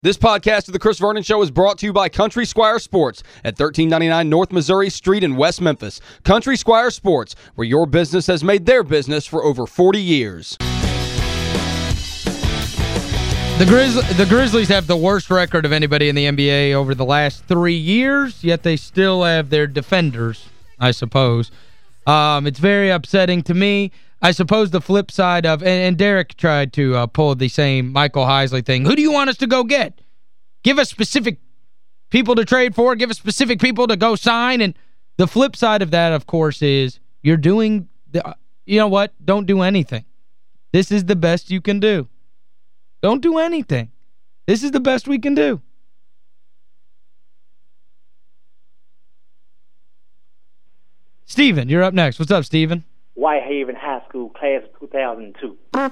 This podcast of The Chris Vernon Show is brought to you by Country Squire Sports at 1399 North Missouri Street in West Memphis. Country Squire Sports, where your business has made their business for over 40 years. The, Grizz the Grizzlies have the worst record of anybody in the NBA over the last three years, yet they still have their defenders, I suppose. Um, it's very upsetting to me. I suppose the flip side of, and, and Derek tried to uh, pull the same Michael Heisley thing. Who do you want us to go get? Give us specific people to trade for. Give us specific people to go sign. And the flip side of that, of course, is you're doing, the, you know what? Don't do anything. This is the best you can do. Don't do anything. This is the best we can do. Steven, you're up next. What's up, Steven? Whitehaven High School, class of 2002. Now,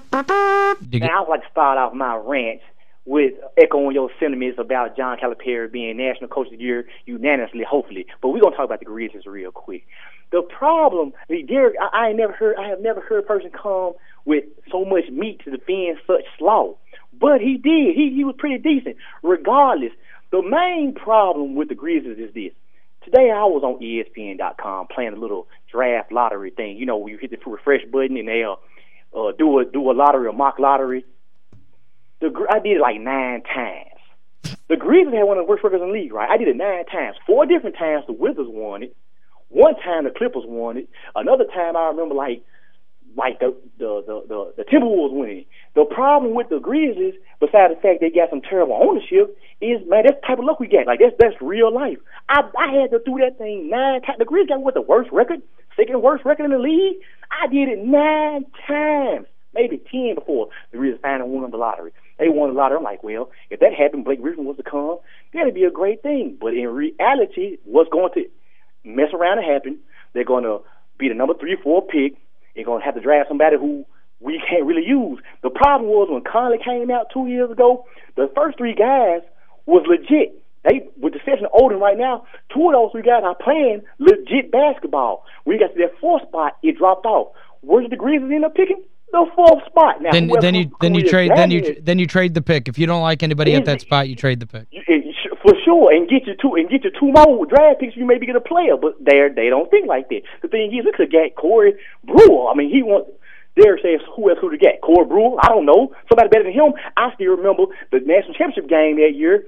I would like to start off my rant with echoing your sentiments about John Calipari being National Coach of the Year unanimously, hopefully. But we're gonna talk about the Grizzlies real quick. The problem, Derek, I, I never heard, I have never heard a person come with so much meat to defend such slaw. But he did. He he was pretty decent. Regardless, the main problem with the Grizzlies is this. Today I was on ESPN.com playing a little draft lottery thing. You know, where you hit the refresh button and they'll uh, do a do a lottery, a mock lottery. The I did it like nine times. The Grizzlies had one of the worst records in the league, right? I did it nine times. Four different times the Wizards won it. One time the Clippers won it. Another time I remember like like the the the the, the Timberwolves winning. The problem with the Grizzlies, besides the fact they got some terrible ownership, is man, that's the type of luck we get. Like that's that's real life. I I had to do that thing nine times. The Grizzlies got what the worst record, second worst record in the league. I did it nine times, maybe ten before the Grizzlies finally won the lottery. They won the lottery. I'm like, well, if that happened, Blake Griffin was to come, that'd be a great thing. But in reality, what's going to mess around and happen? They're going to be the number three, four pick they're going to have to draft somebody who we can't really use. The problem was when Conley came out two years ago, the first three guys was legit. They, with the exception of Oden right now, two of those three guys are playing legit basketball. When you got to that fourth spot, it dropped off. Where did the Grizzlies end up picking? The fourth spot. Now, then then you then you trade then you then you trade the pick. If you don't like anybody at that spot, you trade the pick. for sure, and get you two and get you two more draft picks. You maybe get a player, but they they don't think like that. The thing is, look at get Corey Brewer. I mean, he wants. Derek says, who else who have get? Corey Brewer? I don't know. Somebody better than him. I still remember the national championship game that year.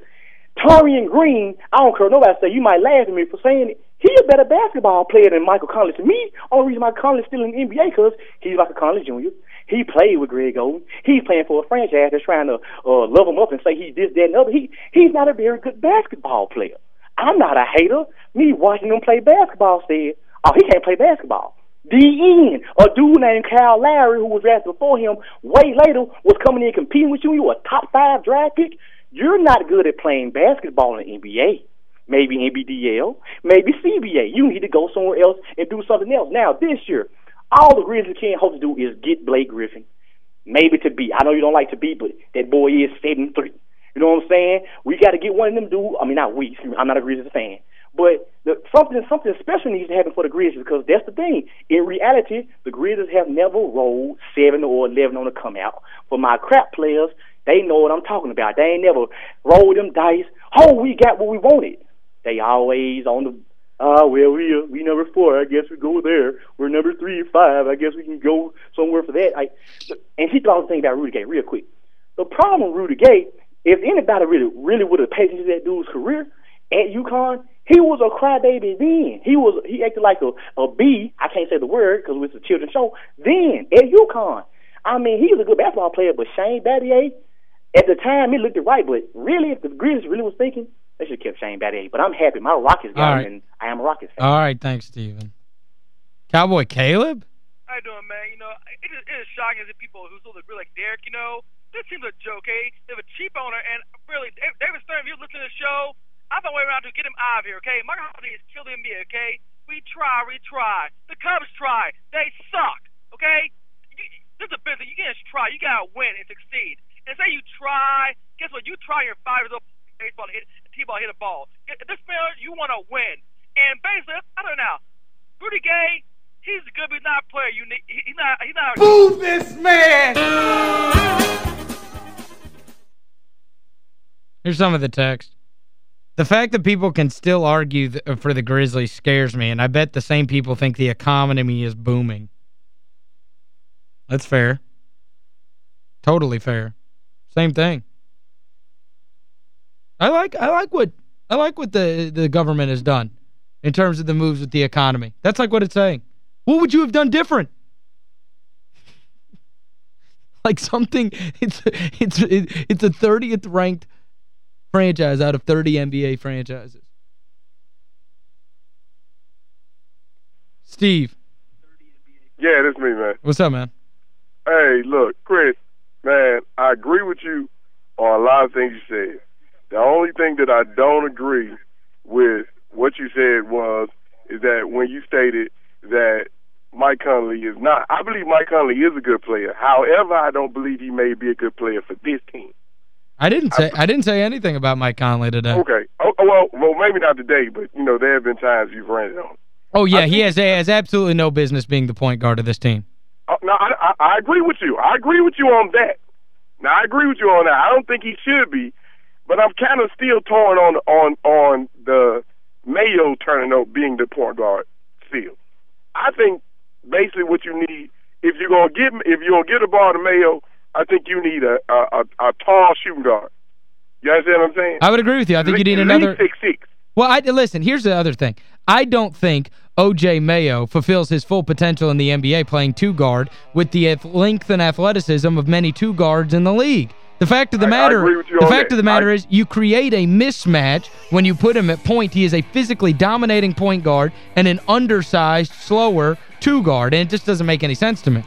Taurean Green, I don't care nobody say, you might laugh at me for saying it. He a better basketball player than Michael Conley. To me, only reason Michael Conley's still in the NBA because he's Michael Conley Jr. He played with Greg Oden. He's playing for a franchise that's trying to uh, love him up and say he's this, that, and other. He he's not a very good basketball player. I'm not a hater. Me watching him play basketball said, oh, he can't play basketball. End. A dude named Kyle Lowry, who was drafted before him, way later, was coming in competing with you. You were a top five draft pick. You're not good at playing basketball in the NBA. Maybe NBDL, maybe CBA. You need to go somewhere else and do something else. Now, this year, all the Grizzlies can hope to do is get Blake Griffin, maybe Thabeet. I know you don't like Thabeet, but that boy is seven three. You know what I'm saying? We got to get one of them dudes. I mean, not we. I'm not a Grizzlies fan, but the, something something special needs to happen for the Grizzlies because that's the thing. In reality, the Grizzlies have never rolled seven or eleven on the come out. For my crap players, they know what I'm talking about. They ain't never rolled them dice. Oh, we got what we wanted. They always on the Ah, uh, well, we uh, we number four. I guess we go there. We're number three, or five. I guess we can go somewhere for that. I, and he thought the thing about Rudy Gay real quick. The problem with Rudy Gay, if anybody really really would have paid attention to that dude's career at UConn, he was a crybaby then. He was he acted like a a B. I can't say the word because it's a children's show. Then at UConn, I mean, he was a good basketball player, but Shane Battier, at the time, he looked it right. But really, if the Grizzlies really was thinking they should have kept Shane Battier. But I'm happy. My Rockets got right. him, and I am a Rockets fan. All right, thanks, Steven. Cowboy Caleb? How you doing, man? You know, it is, it is shocking to people who sort of agree like Derek, you know. This seems a joke, hey? They have a cheap owner, and really, David Stern, if you listen to the show, I found a way around to get him out of here, okay? Mark Holiday is killing me, okay? We try, we try. The Cubs try. They suck, okay? You, this is a business. You can't just try. You got to win and succeed. And say you try, guess what? You try your five years old baseball hit T-ball hit a ball. This man, you want to win. And basically, I don't know. Rudy Gay, he's a good, but he's not a player. You need, he's not. He's not. Move this man. Here's some of the text. The fact that people can still argue uh, for the Grizzlies scares me, and I bet the same people think the economy is booming. That's fair. Totally fair. Same thing. I like I like what I like what the the government has done in terms of the moves with the economy. That's like what it's saying. What would you have done different? like something it's it's it's a 30th ranked franchise out of 30 NBA franchises. Steve. Yeah, that's me, man. What's up, man? Hey, look, Chris, man, I agree with you on a lot of things you said. The only thing that I don't agree with what you said was is that when you stated that Mike Conley is not. I believe Mike Conley is a good player. However, I don't believe he may be a good player for this team. I didn't say I, I didn't say anything about Mike Conley today. Okay. Oh, oh, well, well, maybe not today, but you know there have been times you've ran it on. Oh yeah, he has has absolutely no business being the point guard of this team. Uh, no, I, I, I agree with you. I agree with you on that. Now I agree with you on that. I don't think he should be, but I'm kind of still torn on on on the Mayo turning out being the point guard still. I think basically what you need if you're gonna get if you're gonna get a ball to Mayo, I think you need a a, a, a tall shooting guard. You understand what I'm saying? I would agree with you. I think you need another six six. Well, I listen, here's the other thing. I don't think O.J. Mayo fulfills his full potential in the NBA playing two-guard with the length and athleticism of many two-guards in the league. The fact of the matter, I the fact that. of the matter I, is you create a mismatch when you put him at point. He is a physically dominating point guard and an undersized, slower two-guard, and it just doesn't make any sense to me.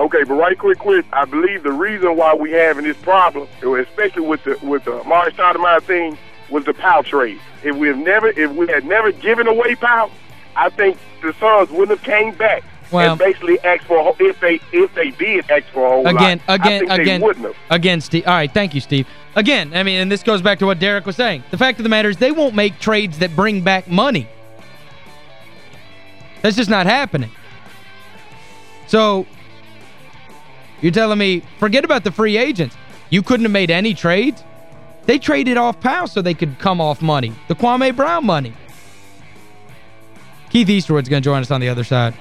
Okay, but right quick, quick, I believe the reason why we having this problem, especially with the with the Amar'e Stoudemire thing, was the Pau trade. If we have never if we had never given away Pau, I think the Suns wouldn't have came back well, and basically asked for a, if they if they did ask for a whole again, lot, Again, again, again, again, Steve. All right, thank you, Steve. Again, I mean, and this goes back to what Derek was saying. The fact of the matter is they won't make trades that bring back money. That's just not happening. So, you're telling me, forget about the free agents. You couldn't have made any trades? They traded off Pau so they could come off money. The Kwame Brown money. Keith Easterwood's going to join us on the other side.